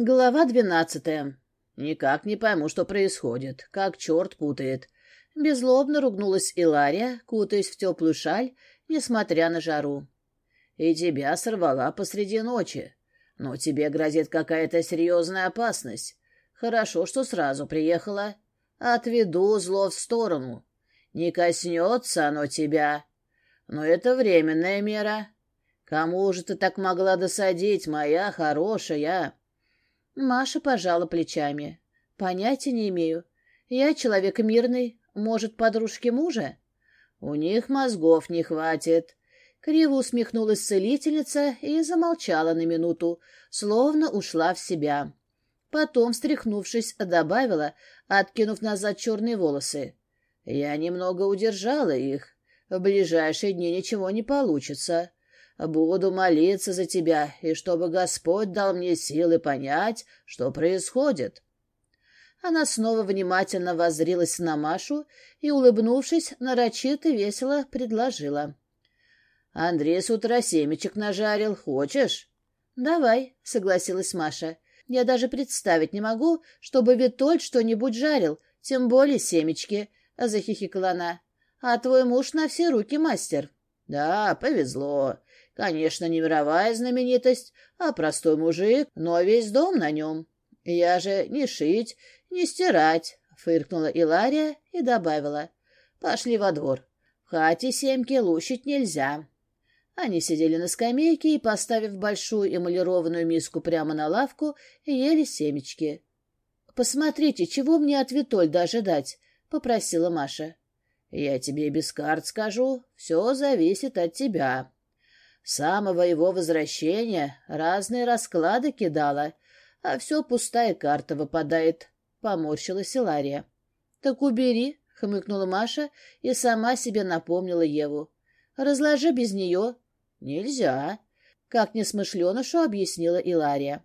Глава двенадцатая. «Никак не пойму, что происходит. Как черт путает». Безлобно ругнулась Илария, кутаясь в теплую шаль, несмотря на жару. «И тебя сорвала посреди ночи. Но тебе грозит какая-то серьезная опасность. Хорошо, что сразу приехала. Отведу зло в сторону. Не коснется оно тебя. Но это временная мера. Кому же ты так могла досадить, моя хорошая?» Маша пожала плечами. Понятия не имею. Я человек мирный. Может, подружки мужа? У них мозгов не хватит. Криво усмехнулась целительница и замолчала на минуту, словно ушла в себя. Потом, встряхнувшись, добавила, откинув назад черные волосы. «Я немного удержала их. В ближайшие дни ничего не получится. А буду молиться за тебя, и чтобы Господь дал мне силы понять, что происходит». Она снова внимательно воззрилась на Машу и, улыбнувшись, нарочито весело предложила. «Андрей с утра семечек нажарил. Хочешь?» «Давай», — согласилась Маша. «Я даже представить не могу, чтобы Витоль что-нибудь жарил, тем более семечки», — захихикала она. «А твой муж на все руки мастер». «Да, повезло. Конечно, не мировая знаменитость, а простой мужик, но весь дом на нем. Я же не шить, не стирать, — фыркнула Илария и добавила. Пошли во двор. В хате семки лущить нельзя. Они сидели на скамейке и, поставив большую эмалированную миску прямо на лавку, ели семечки. «Посмотрите, чего мне от Витольда ожидать?» — попросила Маша. «Я тебе без карт скажу. Все зависит от тебя», Самого его возвращения разные расклады кидала, а все пустая карта выпадает, — поморщилась Илария. — Так убери, — хмыкнула Маша и сама себе напомнила Еву. — Разложи без нее. — Нельзя, — как несмышленышу объяснила Илария.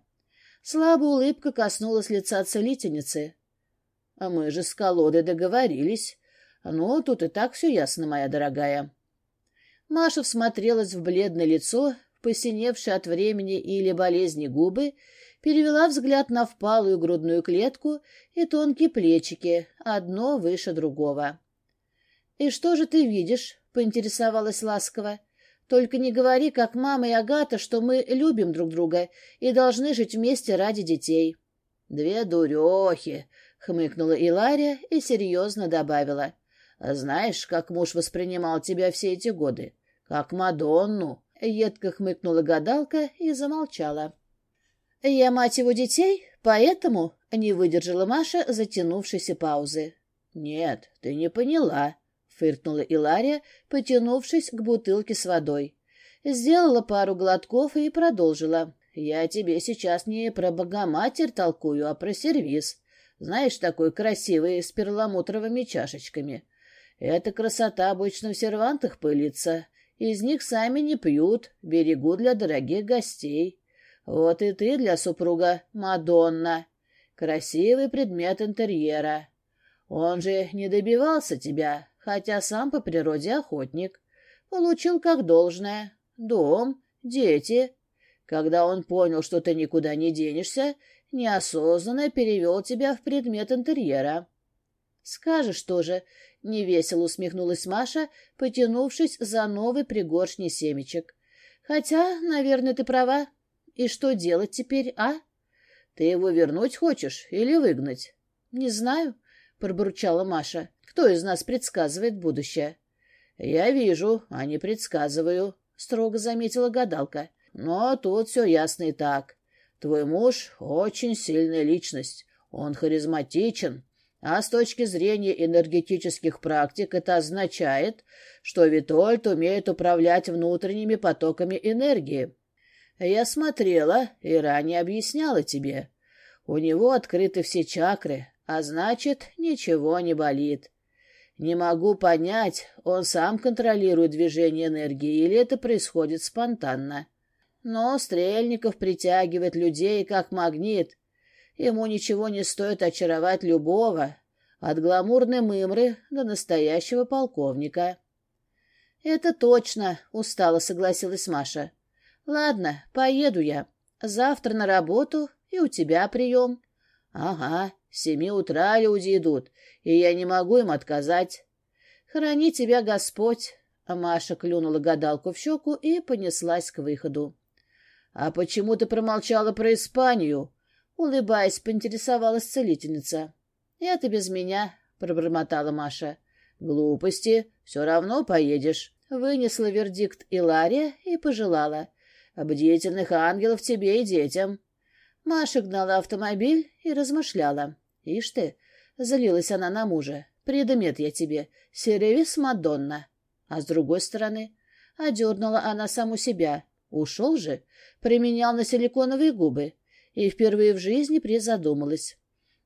Слабая улыбка коснулась лица целительницы. — А мы же с колодой договорились. Ну, тут и так все ясно, моя дорогая. Маша всмотрелась в бледное лицо, посиневшие от времени или болезни губы, перевела взгляд на впалую грудную клетку и тонкие плечики, одно выше другого. «И что же ты видишь?» — поинтересовалась ласково. «Только не говори, как мама и Агата, что мы любим друг друга и должны жить вместе ради детей». «Две дурехи!» — хмыкнула Илария и серьезно добавила. Знаешь, как муж воспринимал тебя все эти годы? Как Мадонну!» Едко хмыкнула гадалка и замолчала. «Я мать его детей, поэтому...» — не выдержала Маша затянувшейся паузы. «Нет, ты не поняла», — фыркнула Илария, потянувшись к бутылке с водой. Сделала пару глотков и продолжила. «Я тебе сейчас не про Богоматерь толкую, а про сервис. Знаешь, такой красивый, с перламутровыми чашечками. Эта красота обычно в сервантах пылится. Из них сами не пьют, берегу для дорогих гостей. Вот и ты для супруга Мадонна. Красивый предмет интерьера. Он же не добивался тебя, хотя сам по природе охотник. Получил как должное. Дом, дети. Когда он понял, что ты никуда не денешься, неосознанно перевел тебя в предмет интерьера. «Скажешь тоже», — невесело усмехнулась Маша, потянувшись за новый пригоршни семечек. «Хотя, наверное, ты права. И что делать теперь, а?» «Ты его вернуть хочешь или выгнать?» «Не знаю», — пробурчала Маша. «Кто из нас предсказывает будущее?» «Я вижу, а не предсказываю», — строго заметила гадалка. «Но тут все ясно и так. Твой муж — очень сильная личность. Он харизматичен, а с точки зрения энергетических практик это означает, что Витольд умеет управлять внутренними потоками энергии. Я смотрела и ранее объясняла тебе. У него открыты все чакры, а значит, ничего не болит. Не могу понять, он сам контролирует движение энергии или это происходит спонтанно. Но Стрельников притягивает людей как магнит, Ему ничего не стоит очаровать любого, от гламурной мымры до настоящего полковника. — Это точно, — устало согласилась Маша. — Ладно, поеду я. Завтра на работу и у тебя прием. Ага, с семи утра люди идут, и я не могу им отказать. Храни тебя Господь. А Маша клюнула гадалку в щеку и понеслась к выходу. — А почему ты промолчала про Испанию? — улыбаясь, поинтересовалась целительница. «Это без меня», — пробормотала Маша. «Глупости. Все равно поедешь». Вынесла вердикт Илария и пожелала. «Бдительных ангелов тебе и детям». Маша гнала автомобиль и размышляла. «Ишь ты!» — залилась она на мужа. «Предмет я тебе. Сервис Мадонна». А с другой стороны, одернула она саму себя. Ушел же, применял на силиконовые губы и впервые в жизни призадумалась.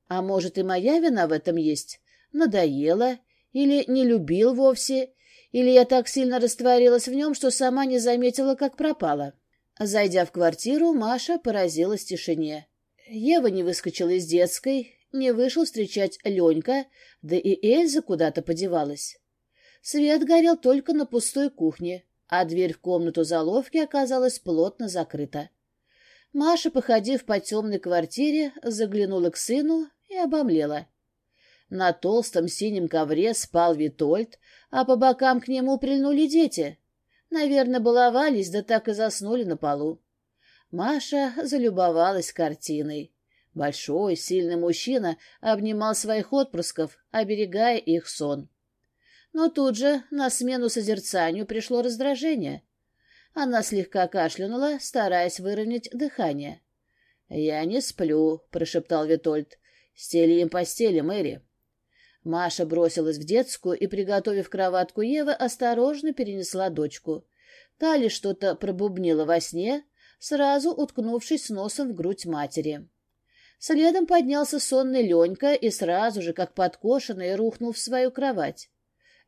А может, и моя вина в этом есть? Надоела? Или не любил вовсе? Или я так сильно растворилась в нем, что сама не заметила, как пропала? Зайдя в квартиру, Маша поразилась тишине. Ева не выскочила из детской, не вышел встречать Ленька, да и Эльза куда-то подевалась. Свет горел только на пустой кухне, а дверь в комнату заловки оказалась плотно закрыта. Маша, походив по темной квартире, заглянула к сыну и обомлела. На толстом синем ковре спал Витольд, а по бокам к нему прильнули дети. Наверное, баловались, да так и заснули на полу. Маша залюбовалась картиной. Большой, сильный мужчина обнимал своих отпрысков, оберегая их сон. Но тут же на смену созерцанию пришло раздражение. Она слегка кашлянула, стараясь выровнять дыхание. — Я не сплю, — прошептал Витольд. — Стели им постели, Мэри. Маша бросилась в детскую и, приготовив кроватку Евы, осторожно перенесла дочку. Та ли что-то пробубнила во сне, сразу уткнувшись носом в грудь матери. Следом поднялся сонный Ленька и сразу же, как подкошенный, рухнул в свою кровать.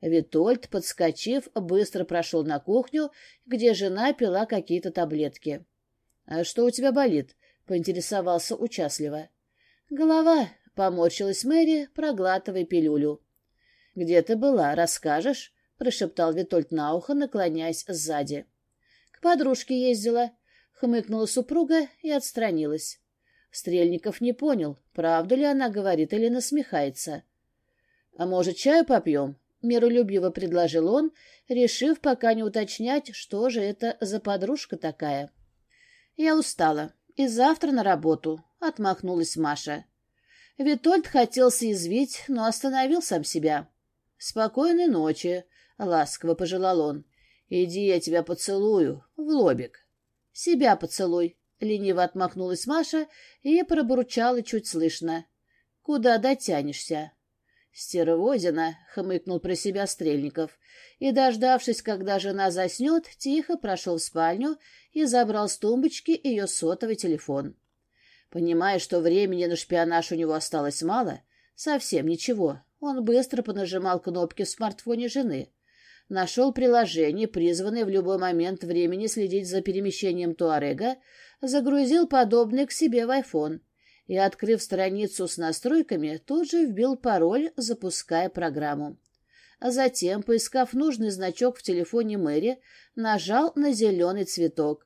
Витольд, подскочив, быстро прошел на кухню, где жена пила какие-то таблетки. — А Что у тебя болит? — поинтересовался участливо. — Голова, — поморщилась Мэри, проглатывая пилюлю. — Где ты была, расскажешь? — прошептал Витольд на ухо, наклоняясь сзади. — К подружке ездила, — хмыкнула супруга и отстранилась. Стрельников не понял, правду ли она говорит или насмехается. — А может, чаю попьем? миролюбиво предложил он, решив пока не уточнять, что же это за подружка такая. «Я устала. И завтра на работу», — отмахнулась Маша. Витольд хотел съязвить, но остановил сам себя. «Спокойной ночи», — ласково пожелал он. «Иди, я тебя поцелую, в лобик». «Себя поцелуй», — лениво отмахнулась Маша и пробурчала чуть слышно. «Куда дотянешься?» «Стервозина!» — хмыкнул про себя Стрельников. И, дождавшись, когда жена заснет, тихо прошел в спальню и забрал с тумбочки ее сотовый телефон. Понимая, что времени на шпионаж у него осталось мало, совсем ничего, он быстро понажимал кнопки в смартфоне жены. Нашел приложение, призванное в любой момент времени следить за перемещением Туарега, загрузил подобное к себе в iPhone — и, открыв страницу с настройками, тут же вбил пароль, запуская программу. А затем, поискав нужный значок в телефоне Мэри, нажал на зеленый цветок.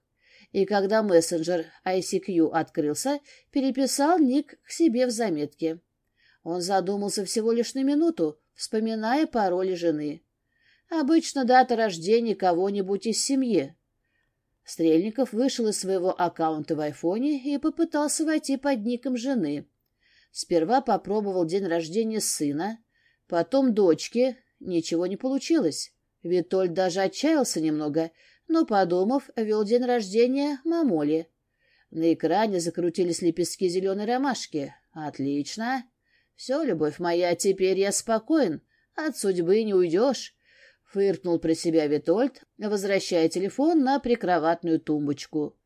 И когда мессенджер ICQ открылся, переписал ник к себе в заметке. Он задумался всего лишь на минуту, вспоминая пароли жены. Обычно дата рождения кого-нибудь из семьи. Стрельников вышел из своего аккаунта в айфоне и попытался войти под ником жены. Сперва попробовал день рождения сына, потом дочки. Ничего не получилось. Витоль даже отчаялся немного, но, подумав, вел день рождения мамоли. На экране закрутились лепестки зеленой ромашки. «Отлично! Все, любовь моя, теперь я спокоен. От судьбы не уйдешь. Фыркнул про себя Витольд, возвращая телефон на прикроватную тумбочку.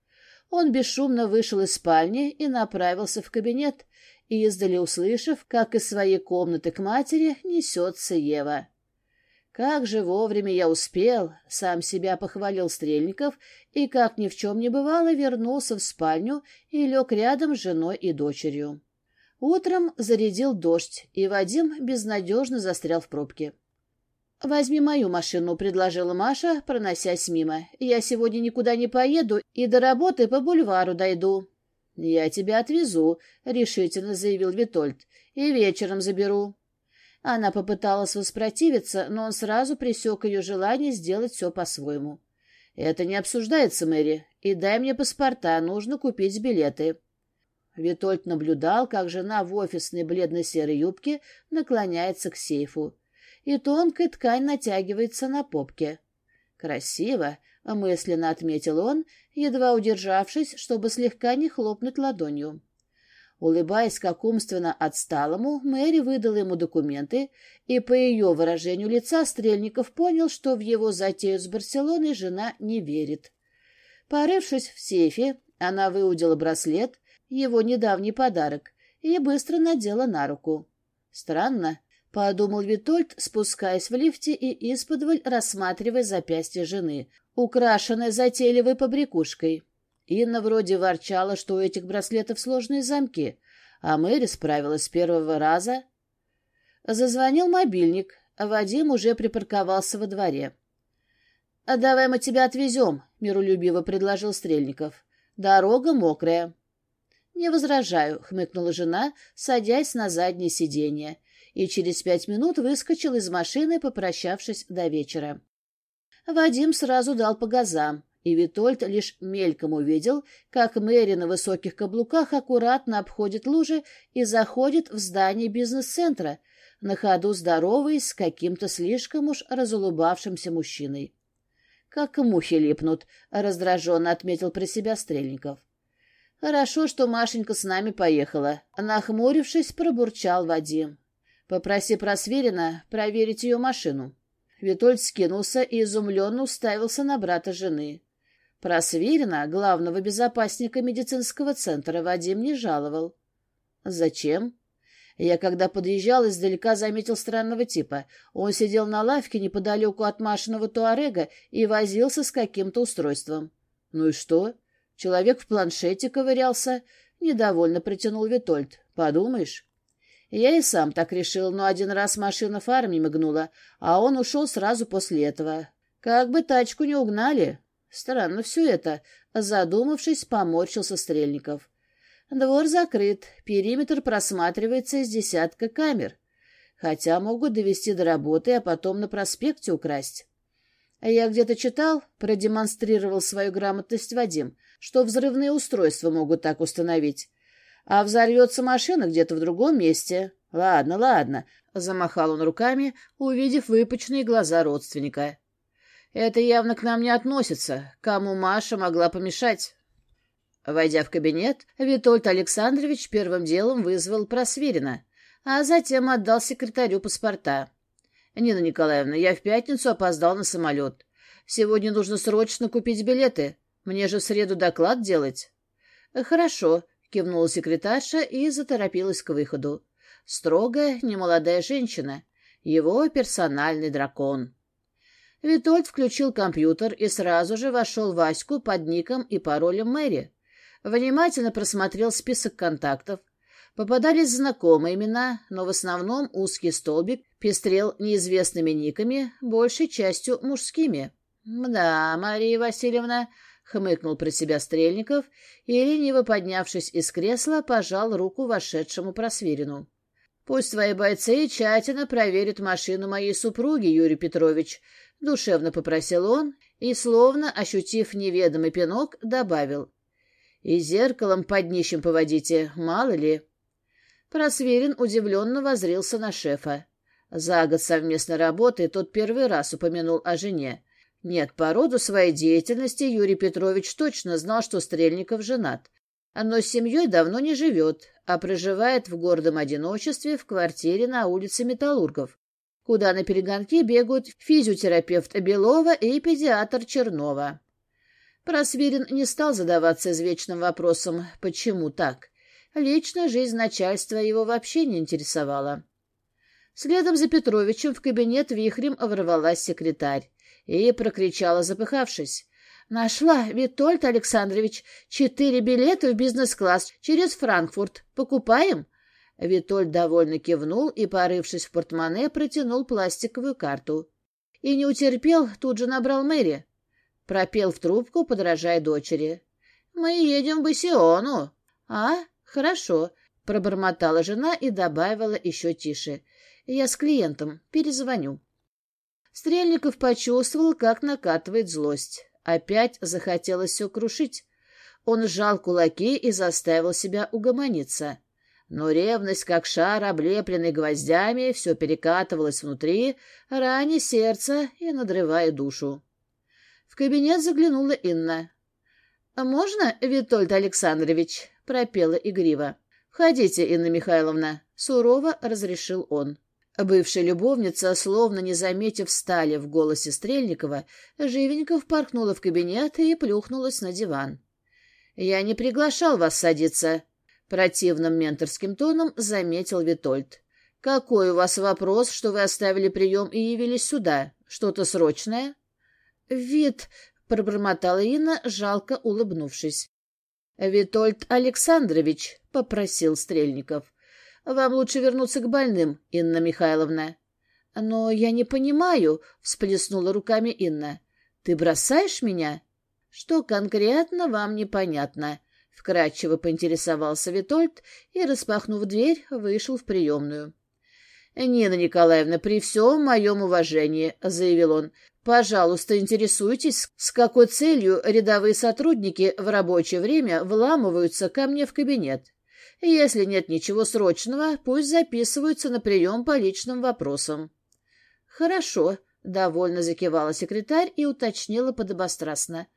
Он бесшумно вышел из спальни и направился в кабинет, и издали услышав, как из своей комнаты к матери несется Ева. «Как же вовремя я успел!» — сам себя похвалил Стрельников и, как ни в чем не бывало, вернулся в спальню и лег рядом с женой и дочерью. Утром зарядил дождь, и Вадим безнадежно застрял в пробке. «Возьми мою машину», — предложила Маша, проносясь мимо. «Я сегодня никуда не поеду и до работы по бульвару дойду». «Я тебя отвезу», — решительно заявил Витольд. «И вечером заберу». Она попыталась воспротивиться, но он сразу пресек ее желание сделать все по-своему. «Это не обсуждается, Мэри. И дай мне паспорта, нужно купить билеты». Витольд наблюдал, как жена в офисной бледно-серой юбке наклоняется к сейфу и тонкая ткань натягивается на попке. Красиво, мысленно отметил он, едва удержавшись, чтобы слегка не хлопнуть ладонью. Улыбаясь как умственно отсталому, Мэри выдала ему документы, и по ее выражению лица Стрельников понял, что в его затею с Барселоной жена не верит. Порывшись в сейфе, она выудила браслет, его недавний подарок, и быстро надела на руку. Странно, — подумал Витольд, спускаясь в лифте и исподволь рассматривая запястье жены, украшенное затейливой побрякушкой. Инна вроде ворчала, что у этих браслетов сложные замки, а Мэри справилась с первого раза. Зазвонил мобильник. Вадим уже припарковался во дворе. «А давай мы тебя отвезем», — миролюбиво предложил Стрельников. «Дорога мокрая». «Не возражаю», — хмыкнула жена, садясь на заднее сиденье и через пять минут выскочил из машины, попрощавшись до вечера. Вадим сразу дал по газам, и Витольд лишь мельком увидел, как Мэри на высоких каблуках аккуратно обходит лужи и заходит в здание бизнес-центра, на ходу здоровый с каким-то слишком уж разулыбавшимся мужчиной. «Как мухи липнут», — раздраженно отметил про себя Стрельников. «Хорошо, что Машенька с нами поехала», — нахмурившись, пробурчал Вадим. Попроси Просверина проверить ее машину. Витольд скинулся и изумленно уставился на брата жены. Просверина, главного безопасника медицинского центра, Вадим не жаловал. «Зачем?» Я, когда подъезжал, издалека заметил странного типа. Он сидел на лавке неподалеку от Машиного Туарега и возился с каким-то устройством. «Ну и что?» Человек в планшете ковырялся. Недовольно притянул Витольд. «Подумаешь?» Я и сам так решил, но один раз машина фарами мигнула, а он ушел сразу после этого. Как бы тачку не угнали. Странно все это. Задумавшись, поморщился Стрельников. Двор закрыт, периметр просматривается из десятка камер. Хотя могут довести до работы, а потом на проспекте украсть. Я где-то читал, продемонстрировал свою грамотность Вадим, что взрывные устройства могут так установить. А взорвется машина где-то в другом месте. Ладно, ладно, — замахал он руками, увидев выпученные глаза родственника. Это явно к нам не относится. Кому Маша могла помешать? Войдя в кабинет, Витольд Александрович первым делом вызвал Просверина, а затем отдал секретарю паспорта. «Нина Николаевна, я в пятницу опоздал на самолет. Сегодня нужно срочно купить билеты. Мне же в среду доклад делать». «Хорошо», — — кивнула секретарша и заторопилась к выходу. Строгая, немолодая женщина. Его персональный дракон. Витольд включил компьютер и сразу же вошел Ваську под ником и паролем Мэри. Внимательно просмотрел список контактов. Попадались знакомые имена, но в основном узкий столбик пестрел неизвестными никами, большей частью мужскими. «Да, Мария Васильевна, хмыкнул про себя Стрельников и, лениво поднявшись из кресла, пожал руку вошедшему Просверину. «Пусть твои бойцы тщательно проверят машину моей супруги, Юрий Петрович», — душевно попросил он и, словно ощутив неведомый пинок, добавил. «И зеркалом под днищем поводите, мало ли». Просверин удивленно возрился на шефа. За год совместной работы тот первый раз упомянул о жене. Нет, по роду своей деятельности Юрий Петрович точно знал, что Стрельников женат. Но с семьей давно не живет, а проживает в гордом одиночестве в квартире на улице Металлургов, куда на перегонке бегают физиотерапевт Белова и педиатр Чернова. Просвирин не стал задаваться извечным вопросом «почему так?». Личная жизнь начальства его вообще не интересовала. Следом за Петровичем в кабинет вихрем ворвалась секретарь и прокричала, запыхавшись. «Нашла, Витольд Александрович, четыре билета в бизнес-класс через Франкфурт. Покупаем?» Витольд довольно кивнул и, порывшись в портмоне, протянул пластиковую карту. И не утерпел, тут же набрал Мэри. Пропел в трубку, подражая дочери. «Мы едем в Бассиону». «А, хорошо», — пробормотала жена и добавила еще тише. «Я с клиентом перезвоню». Стрельников почувствовал, как накатывает злость. Опять захотелось все крушить. Он сжал кулаки и заставил себя угомониться. Но ревность, как шар, облепленный гвоздями, все перекатывалась внутри, раня сердце и надрывая душу. В кабинет заглянула Инна. «А «Можно, Витольд Александрович?» — пропела игриво. «Входите, Инна Михайловна», — сурово разрешил он. Бывшая любовница, словно не заметив, стали в голосе Стрельникова, живенько впорхнула в кабинет и плюхнулась на диван. «Я не приглашал вас садиться», — противным менторским тоном заметил Витольд. «Какой у вас вопрос, что вы оставили прием и явились сюда? Что-то срочное?» «Вид», — пробормотала Инна, жалко улыбнувшись. «Витольд Александрович», — попросил Стрельников, «вам лучше вернуться к больным, Инна Михайловна». «Но я не понимаю», — всплеснула руками Инна. «Ты бросаешь меня?» «Что конкретно вам непонятно?» — вкратчиво поинтересовался Витольд и, распахнув дверь, вышел в приемную. «Нина Николаевна, при всем моем уважении», — заявил он, Пожалуйста, интересуйтесь, с какой целью рядовые сотрудники в рабочее Если нет ничего срочного, пусть записываются на прием по личным вопросам. Хорошо, довольно закивала секретарь и уточнила подобострастно.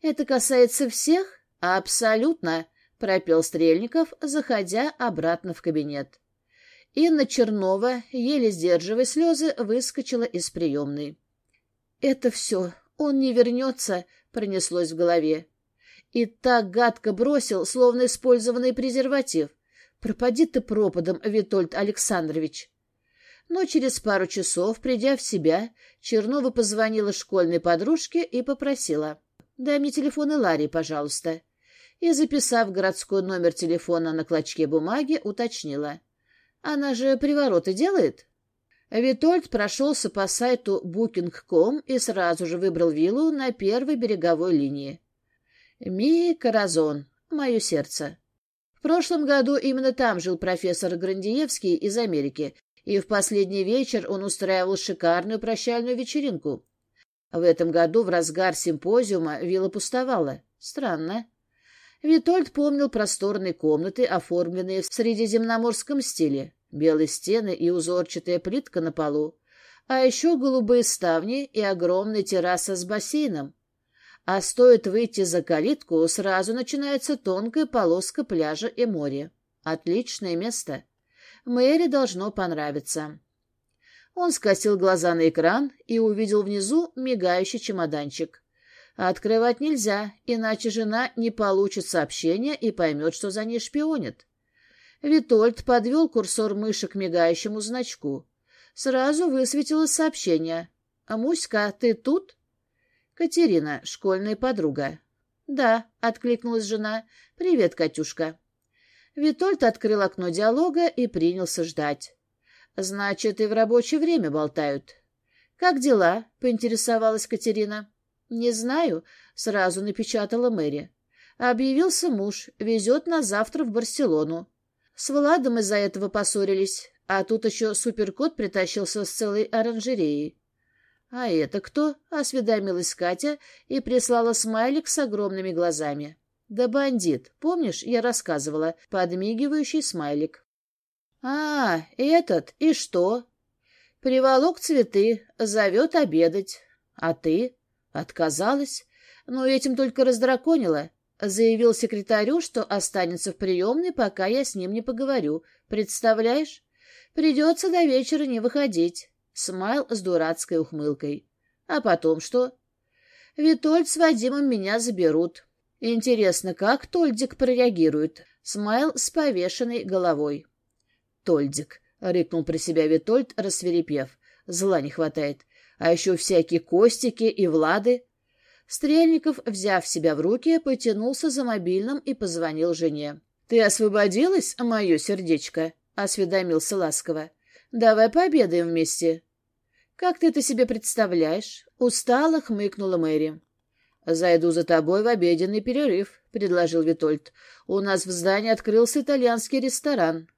Это касается всех? Абсолютно, пропел Стрельников, заходя обратно в кабинет. Инна Чернова, еле сдерживая слезы, выскочила из приемной. «Это все. Он не вернется», — пронеслось в голове. И так гадко бросил, словно использованный презерватив. Пропади ты пропадом, Витольд Александрович. Но через пару часов, придя в себя, Чернова позвонила школьной подружке и попросила. «Дай мне телефон Иларии, пожалуйста». И, записав городской номер телефона на клочке бумаги, уточнила. «Она же привороты делает?» Витольд прошелся по сайту Booking.com и сразу же выбрал виллу на первой береговой линии. Ми Каразон, мое сердце. В прошлом году именно там жил профессор Грандиевский из Америки, и в последний вечер он устраивал шикарную прощальную вечеринку. В этом году в разгар симпозиума вилла пустовала. Странно. Витольд помнил просторные комнаты, оформленные в средиземноморском стиле, белые стены и узорчатая плитка на полу, а еще голубые ставни и огромная терраса с бассейном. А стоит выйти за калитку, сразу начинается тонкая полоска пляжа и моря. Отличное место. Мэри должно понравиться. Он скосил глаза на экран и увидел внизу мигающий чемоданчик. Открывать нельзя, иначе жена не получит сообщения и поймет, что за ней шпионит. Витольд подвел курсор мыши к мигающему значку. Сразу высветилось сообщение. «А Муська, ты тут?» Катерина, школьная подруга. «Да», — откликнулась жена. «Привет, Катюшка». Витольд открыл окно диалога и принялся ждать. «Значит, и в рабочее время болтают». «Как дела?» — поинтересовалась Катерина. «Не знаю», — сразу напечатала Мэри. «Объявился муж, везет нас завтра в Барселону. С Владом из-за этого поссорились, а тут еще суперкот притащился с целой оранжереей. «А это кто?» — осведомилась Катя и прислала смайлик с огромными глазами. «Да бандит. Помнишь, я рассказывала? Подмигивающий смайлик». «А, этот? И что?» «Приволок цветы. Зовет обедать. А ты?» «Отказалась. Но этим только раздраконила. Заявил секретарю, что останется в приемной, пока я с ним не поговорю. Представляешь? Придется до вечера не выходить». Смайл с дурацкой ухмылкой. «А потом что?» «Витольд с Вадимом меня заберут». «Интересно, как Тольдик прореагирует?» Смайл с повешенной головой. «Тольдик», — рыкнул при себя Витольд, рассверепев. «Зла не хватает. А еще всякие Костики и Влады». Стрельников, взяв себя в руки, потянулся за мобильным и позвонил жене. «Ты освободилась, мое сердечко?» — осведомился ласково. «Давай пообедаем вместе». «Как ты это себе представляешь?» — устало хмыкнула Мэри. «Зайду за тобой в обеденный перерыв», — предложил Витольд. «У нас в здании открылся итальянский ресторан».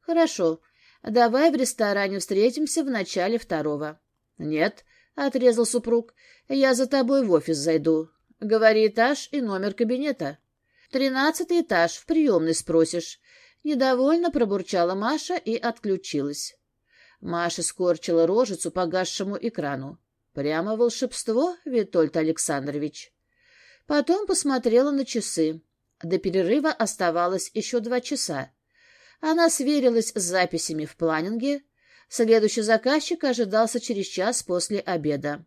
«Хорошо. Давай в ресторане встретимся в начале второго». «Нет», — отрезал супруг. «Я за тобой в офис зайду. Говори этаж и номер кабинета». «Тринадцатый этаж, в приемной спросишь». Недовольно пробурчала Маша и отключилась. Маша скорчила рожицу погасшему экрану. Прямо волшебство, Витольд Александрович. Потом посмотрела на часы. До перерыва оставалось еще два часа. Она сверилась с записями в планинге. Следующий заказчик ожидался через час после обеда.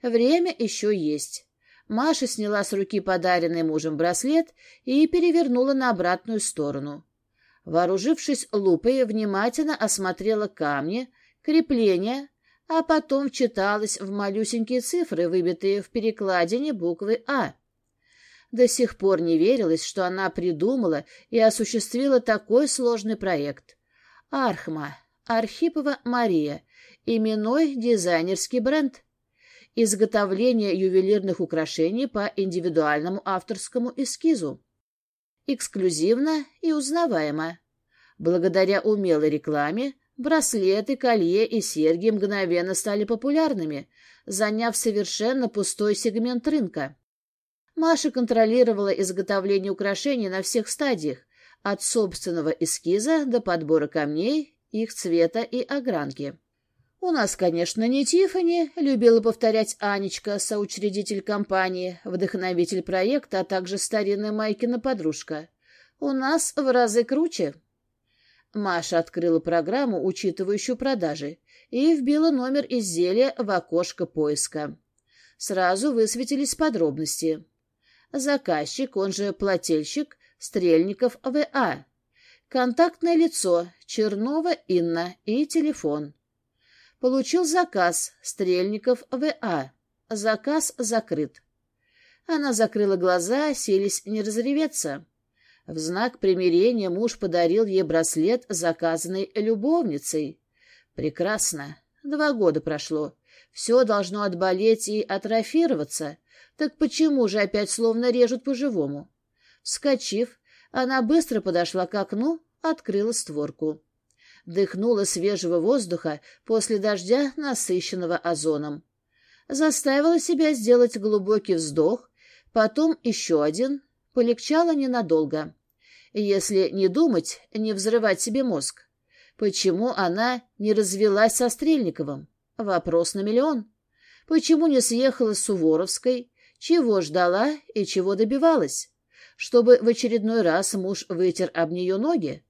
Время еще есть. Маша сняла с руки подаренный мужем браслет и перевернула на обратную сторону. Вооружившись лупой, внимательно осмотрела камни, крепления, а потом читалась в малюсенькие цифры, выбитые в перекладине буквы «А». До сих пор не верилось, что она придумала и осуществила такой сложный проект. Архма, Архипова Мария, именной дизайнерский бренд. Изготовление ювелирных украшений по индивидуальному авторскому эскизу эксклюзивно и узнаваемо. Благодаря умелой рекламе браслеты, колье и серьги мгновенно стали популярными, заняв совершенно пустой сегмент рынка. Маша контролировала изготовление украшений на всех стадиях, от собственного эскиза до подбора камней, их цвета и огранки. «У нас, конечно, не Тиффани», — любила повторять Анечка, соучредитель компании, вдохновитель проекта, а также старинная Майкина подружка. «У нас в разы круче». Маша открыла программу, учитывающую продажи, и вбила номер изделия в окошко поиска. Сразу высветились подробности. Заказчик, он же плательщик, Стрельников В.А. Контактное лицо, Чернова Инна и телефон Получил заказ Стрельников В.А. Заказ закрыт. Она закрыла глаза, селись не разреветься. В знак примирения муж подарил ей браслет, заказанный любовницей. Прекрасно. Два года прошло. Все должно отболеть и атрофироваться. Так почему же опять словно режут по-живому? Вскочив, она быстро подошла к окну, открыла створку дыхнула свежего воздуха после дождя, насыщенного озоном. Заставила себя сделать глубокий вздох, потом еще один, полегчало ненадолго. Если не думать, не взрывать себе мозг. Почему она не развелась со Стрельниковым? Вопрос на миллион. Почему не съехала с Суворовской? Чего ждала и чего добивалась? Чтобы в очередной раз муж вытер об нее ноги?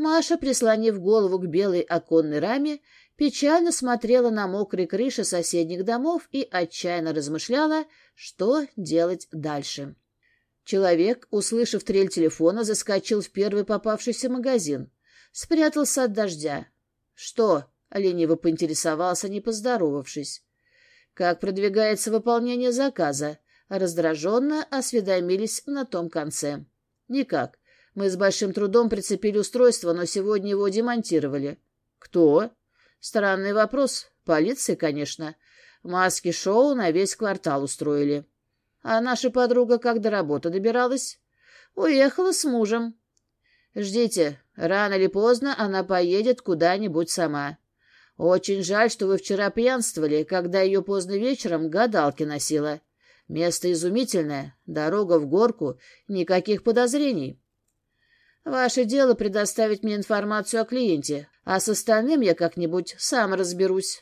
Маша, прислонив голову к белой оконной раме, печально смотрела на мокрые крыши соседних домов и отчаянно размышляла, что делать дальше. Человек, услышав трель телефона, заскочил в первый попавшийся магазин. Спрятался от дождя. «Что?» — лениво поинтересовался, не поздоровавшись. «Как продвигается выполнение заказа?» Раздраженно осведомились на том конце. «Никак. Мы с Большим трудом прицепили устройство, но сегодня его демонтировали. Кто? Странный вопрос. Полиция, конечно. Маски-шоу на весь квартал устроили. А наша подруга как до работы добиралась? Уехала с мужем. Ждите. Рано или поздно она поедет куда-нибудь сама. Очень жаль, что вы вчера пьянствовали, когда ее поздно вечером гадалки носила. Место изумительное, дорога в горку, никаких подозрений. Ваше дело предоставить мне информацию о клиенте, а с остальным я как-нибудь сам разберусь.